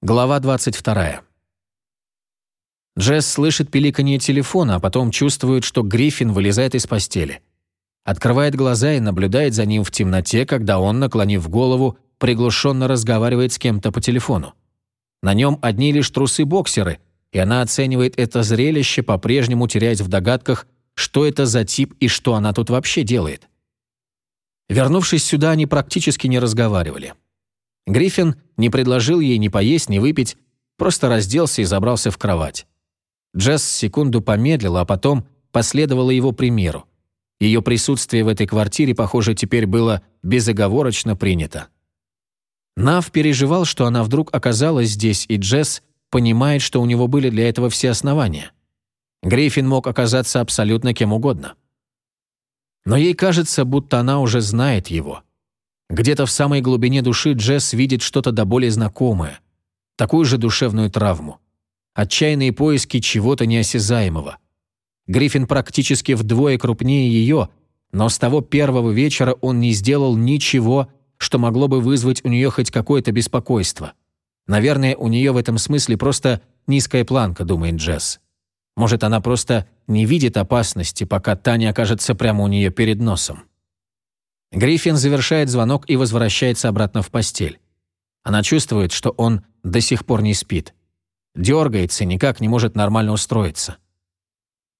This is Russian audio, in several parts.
Глава 22. Джесс слышит пиликанье телефона, а потом чувствует, что Гриффин вылезает из постели. Открывает глаза и наблюдает за ним в темноте, когда он, наклонив голову, приглушенно разговаривает с кем-то по телефону. На нем одни лишь трусы-боксеры, и она оценивает это зрелище, по-прежнему теряясь в догадках, что это за тип и что она тут вообще делает. Вернувшись сюда, они практически не разговаривали. Гриффин не предложил ей ни поесть, ни выпить, просто разделся и забрался в кровать. Джесс секунду помедлила, а потом последовала его примеру. Ее присутствие в этой квартире, похоже, теперь было безоговорочно принято. Нав переживал, что она вдруг оказалась здесь, и Джесс понимает, что у него были для этого все основания. Гриффин мог оказаться абсолютно кем угодно. Но ей кажется, будто она уже знает его – где-то в самой глубине души Джесс видит что-то до более знакомое. Такую же душевную травму. Отчаянные поиски чего-то неосязаемого. Гриффин практически вдвое крупнее ее, но с того первого вечера он не сделал ничего, что могло бы вызвать у нее хоть какое-то беспокойство. Наверное, у нее в этом смысле просто низкая планка, думает Джесс. Может, она просто не видит опасности, пока та не окажется прямо у нее перед носом. Гриффин завершает звонок и возвращается обратно в постель. Она чувствует, что он до сих пор не спит. Дергается никак не может нормально устроиться.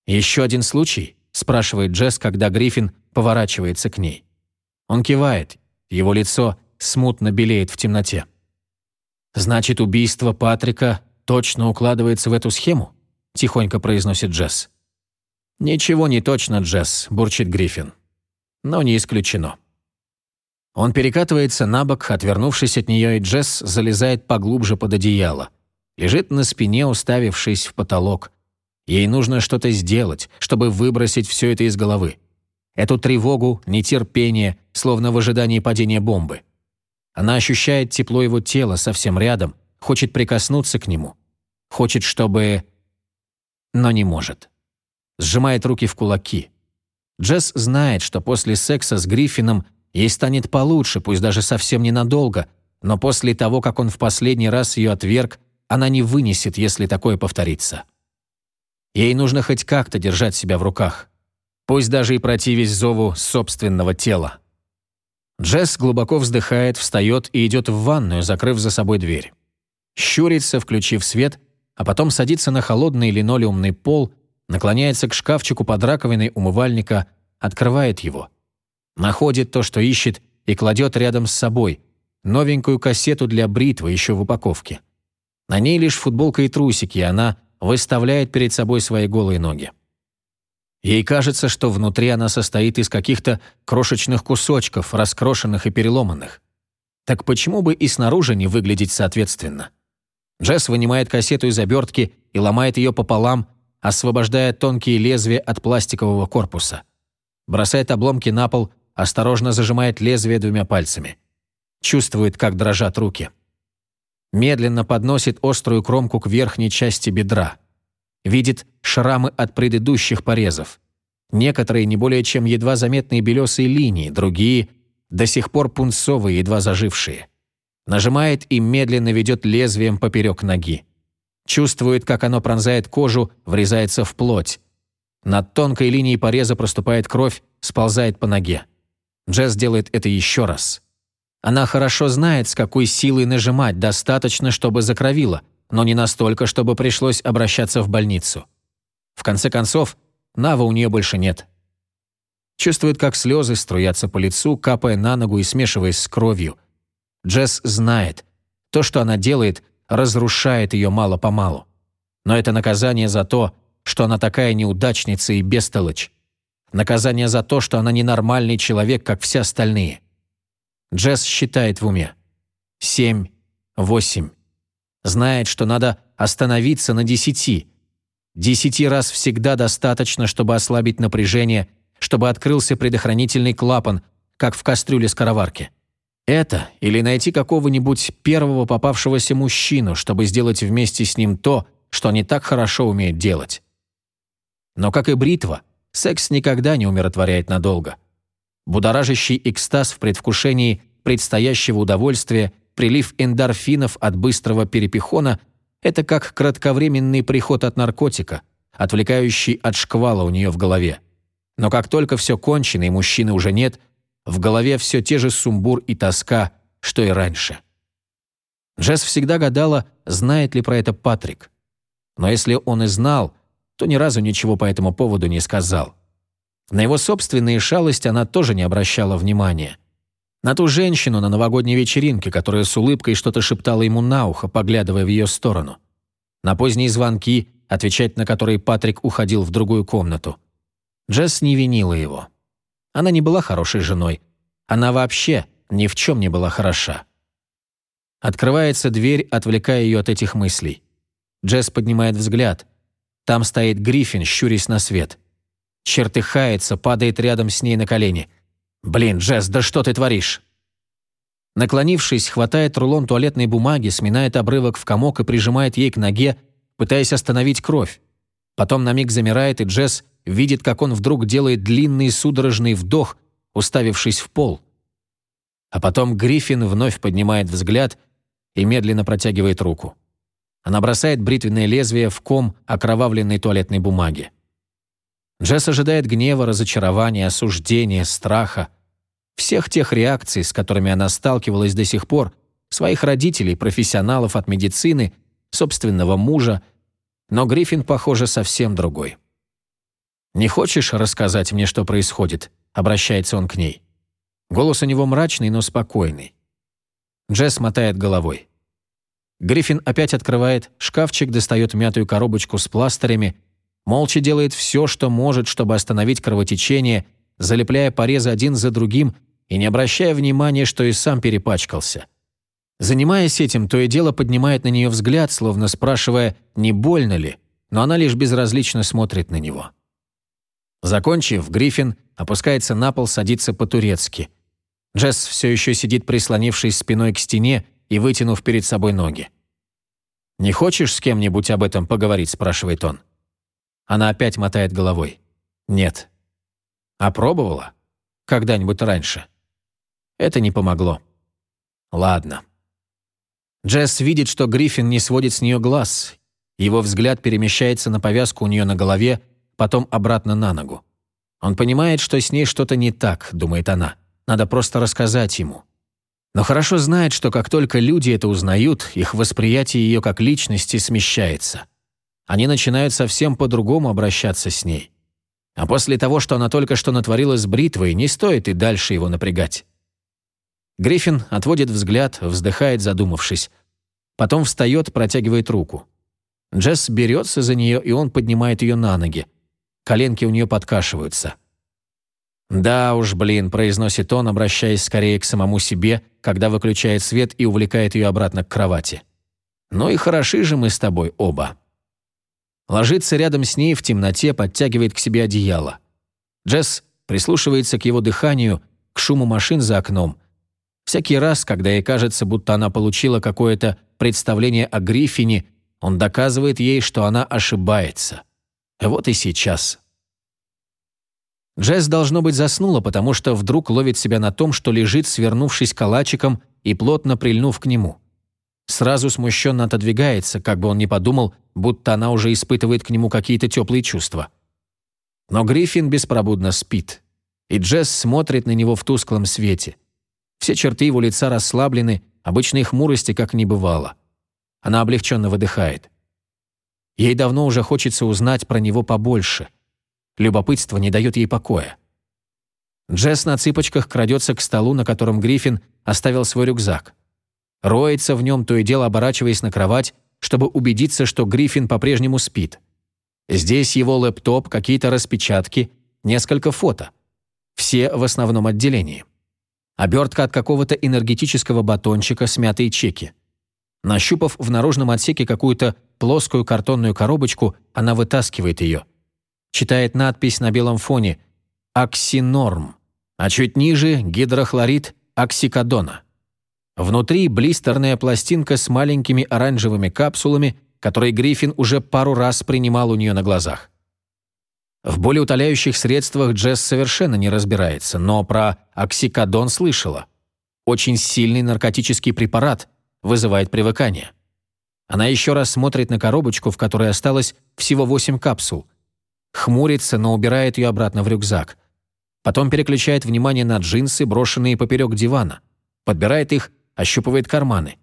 «Еще один случай?» – спрашивает Джесс, когда Гриффин поворачивается к ней. Он кивает, его лицо смутно белеет в темноте. «Значит, убийство Патрика точно укладывается в эту схему?» – тихонько произносит Джесс. «Ничего не точно, Джесс», – бурчит Гриффин но не исключено. Он перекатывается на бок, отвернувшись от нее, и Джесс залезает поглубже под одеяло. Лежит на спине, уставившись в потолок. Ей нужно что-то сделать, чтобы выбросить все это из головы. Эту тревогу, нетерпение, словно в ожидании падения бомбы. Она ощущает тепло его тела совсем рядом, хочет прикоснуться к нему. Хочет, чтобы... Но не может. Сжимает руки в кулаки. Джесс знает, что после секса с Гриффином ей станет получше, пусть даже совсем ненадолго, но после того, как он в последний раз ее отверг, она не вынесет, если такое повторится. Ей нужно хоть как-то держать себя в руках, пусть даже и противясь зову собственного тела. Джесс глубоко вздыхает, встает и идет в ванную, закрыв за собой дверь. Щурится, включив свет, а потом садится на холодный линолеумный пол наклоняется к шкафчику под раковиной умывальника, открывает его. Находит то, что ищет, и кладет рядом с собой. Новенькую кассету для бритвы еще в упаковке. На ней лишь футболка и трусики, и она выставляет перед собой свои голые ноги. Ей кажется, что внутри она состоит из каких-то крошечных кусочков, раскрошенных и переломанных. Так почему бы и снаружи не выглядеть соответственно? Джесс вынимает кассету из обертки и ломает ее пополам, освобождая тонкие лезвия от пластикового корпуса. Бросает обломки на пол, осторожно зажимает лезвие двумя пальцами. Чувствует, как дрожат руки. Медленно подносит острую кромку к верхней части бедра. Видит шрамы от предыдущих порезов. Некоторые не более чем едва заметные белесые линии, другие – до сих пор пунцовые, едва зажившие. Нажимает и медленно ведет лезвием поперек ноги. Чувствует, как оно пронзает кожу, врезается в плоть. Над тонкой линией пореза проступает кровь, сползает по ноге. Джесс делает это еще раз. Она хорошо знает, с какой силой нажимать, достаточно, чтобы закровило, но не настолько, чтобы пришлось обращаться в больницу. В конце концов, Нава у нее больше нет. Чувствует, как слезы струятся по лицу, капая на ногу и смешиваясь с кровью. Джесс знает, то, что она делает, разрушает ее мало-помалу. Но это наказание за то, что она такая неудачница и бестолочь. Наказание за то, что она ненормальный человек, как все остальные. Джесс считает в уме. Семь, восемь. Знает, что надо остановиться на десяти. Десяти раз всегда достаточно, чтобы ослабить напряжение, чтобы открылся предохранительный клапан, как в кастрюле скороварки. Это или найти какого-нибудь первого попавшегося мужчину, чтобы сделать вместе с ним то, что они так хорошо умеют делать. Но, как и бритва, секс никогда не умиротворяет надолго. Будоражащий экстаз в предвкушении предстоящего удовольствия прилив эндорфинов от быстрого перепихона – это как кратковременный приход от наркотика, отвлекающий от шквала у нее в голове. Но как только все кончено и мужчины уже нет, в голове все те же сумбур и тоска, что и раньше. Джесс всегда гадала, знает ли про это Патрик. Но если он и знал, то ни разу ничего по этому поводу не сказал. На его собственные шалости она тоже не обращала внимания. На ту женщину на новогодней вечеринке, которая с улыбкой что-то шептала ему на ухо, поглядывая в ее сторону. На поздние звонки, отвечать на которые Патрик уходил в другую комнату. Джесс не винила его. Она не была хорошей женой. Она вообще ни в чем не была хороша. Открывается дверь, отвлекая ее от этих мыслей. Джесс поднимает взгляд. Там стоит Гриффин, щурясь на свет. Чертыхается, падает рядом с ней на колени. «Блин, Джесс, да что ты творишь?» Наклонившись, хватает рулон туалетной бумаги, сминает обрывок в комок и прижимает ей к ноге, пытаясь остановить кровь. Потом на миг замирает, и Джесс видит, как он вдруг делает длинный судорожный вдох, уставившись в пол. А потом Гриффин вновь поднимает взгляд и медленно протягивает руку. Она бросает бритвенное лезвие в ком окровавленной туалетной бумаги. Джесс ожидает гнева, разочарования, осуждения, страха. Всех тех реакций, с которыми она сталкивалась до сих пор, своих родителей, профессионалов от медицины, собственного мужа, но Гриффин, похоже, совсем другой. «Не хочешь рассказать мне, что происходит?» — обращается он к ней. Голос у него мрачный, но спокойный. Джесс мотает головой. Гриффин опять открывает шкафчик, достает мятую коробочку с пластырями, молча делает все, что может, чтобы остановить кровотечение, залепляя порезы один за другим и не обращая внимания, что и сам перепачкался. Занимаясь этим, то и дело поднимает на нее взгляд, словно спрашивая, не больно ли, но она лишь безразлично смотрит на него. Закончив, Гриффин опускается на пол, садится по-турецки. Джесс все еще сидит, прислонившись спиной к стене и вытянув перед собой ноги. «Не хочешь с кем-нибудь об этом поговорить?» – спрашивает он. Она опять мотает головой. «Нет». «А пробовала? Когда-нибудь раньше?» Это не помогло. «Ладно». Джесс видит, что Гриффин не сводит с нее глаз. Его взгляд перемещается на повязку у нее на голове, потом обратно на ногу. Он понимает, что с ней что-то не так, думает она. Надо просто рассказать ему. Но хорошо знает, что как только люди это узнают, их восприятие ее как личности смещается они начинают совсем по-другому обращаться с ней. А после того, что она только что натворила с бритвой, не стоит и дальше его напрягать. Гриффин отводит взгляд, вздыхает, задумавшись. Потом встает, протягивает руку. Джесс берется за нее, и он поднимает ее на ноги. Коленки у нее подкашиваются. «Да уж, блин», — произносит он, обращаясь скорее к самому себе, когда выключает свет и увлекает ее обратно к кровати. «Ну и хороши же мы с тобой оба». Ложится рядом с ней в темноте, подтягивает к себе одеяло. Джесс прислушивается к его дыханию, к шуму машин за окном. Всякий раз, когда ей кажется, будто она получила какое-то представление о Гриффине, он доказывает ей, что она ошибается. Вот и сейчас. Джесс, должно быть, заснула, потому что вдруг ловит себя на том, что лежит, свернувшись калачиком и плотно прильнув к нему. Сразу смущенно отодвигается, как бы он ни подумал, будто она уже испытывает к нему какие-то теплые чувства. Но Гриффин беспробудно спит, и Джесс смотрит на него в тусклом свете. Все черты его лица расслаблены, обычной хмурости как не бывало. Она облегченно выдыхает. Ей давно уже хочется узнать про него побольше. Любопытство не дает ей покоя. Джесс на цыпочках крадется к столу, на котором Гриффин оставил свой рюкзак. Роется в нем, то и дело оборачиваясь на кровать, чтобы убедиться, что Гриффин по-прежнему спит. Здесь его лэптоп, какие-то распечатки, несколько фото. Все в основном отделении. Обертка от какого-то энергетического батончика, смятые чеки. Нащупав в наружном отсеке какую-то плоскую картонную коробочку, она вытаскивает ее. Читает надпись на белом фоне «Оксинорм», а чуть ниже – гидрохлорид оксикодона. Внутри блистерная пластинка с маленькими оранжевыми капсулами, которые Гриффин уже пару раз принимал у нее на глазах. В болеутоляющих средствах Джесс совершенно не разбирается, но про оксикодон слышала. Очень сильный наркотический препарат вызывает привыкание. Она еще раз смотрит на коробочку, в которой осталось всего 8 капсул. Хмурится, но убирает ее обратно в рюкзак. Потом переключает внимание на джинсы, брошенные поперек дивана. Подбирает их, ощупывает карманы.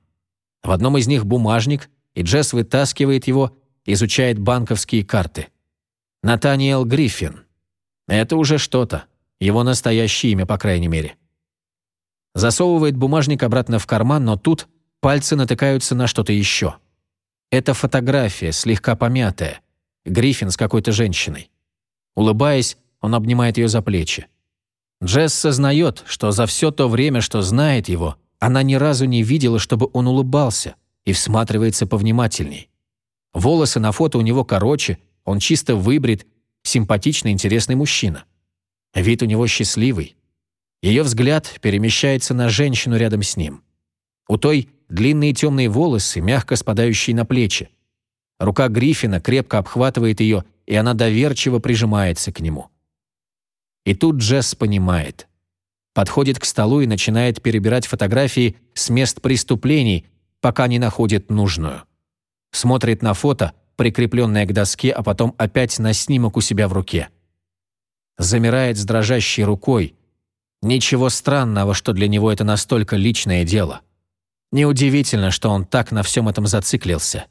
В одном из них бумажник, и Джесс вытаскивает его, изучает банковские карты. Натаниэл Гриффин. Это уже что-то. Его настоящее имя, по крайней мере. Засовывает бумажник обратно в карман, но тут пальцы натыкаются на что-то еще. Это фотография, слегка помятая. Гриффин с какой-то женщиной. Улыбаясь, он обнимает ее за плечи. Джесс сознает, что за все то время, что знает его, она ни разу не видела, чтобы он улыбался, и всматривается повнимательней. Волосы на фото у него короче, он чисто выбрит, симпатичный, интересный мужчина. Вид у него счастливый. Ее взгляд перемещается на женщину рядом с ним. У той длинные темные волосы, мягко спадающие на плечи. Рука Гриффина крепко обхватывает ее, и она доверчиво прижимается к нему. И тут Джесс понимает. Подходит к столу и начинает перебирать фотографии с мест преступлений, пока не находит нужную. Смотрит на фото, прикрепленное к доске, а потом опять на снимок у себя в руке. Замирает с дрожащей рукой. Ничего странного, что для него это настолько личное дело. Неудивительно, что он так на всем этом зациклился.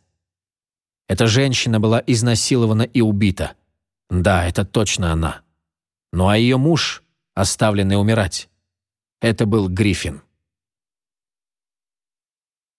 Эта женщина была изнасилована и убита. Да, это точно она. Ну а ее муж, оставленный умирать, это был Гриффин.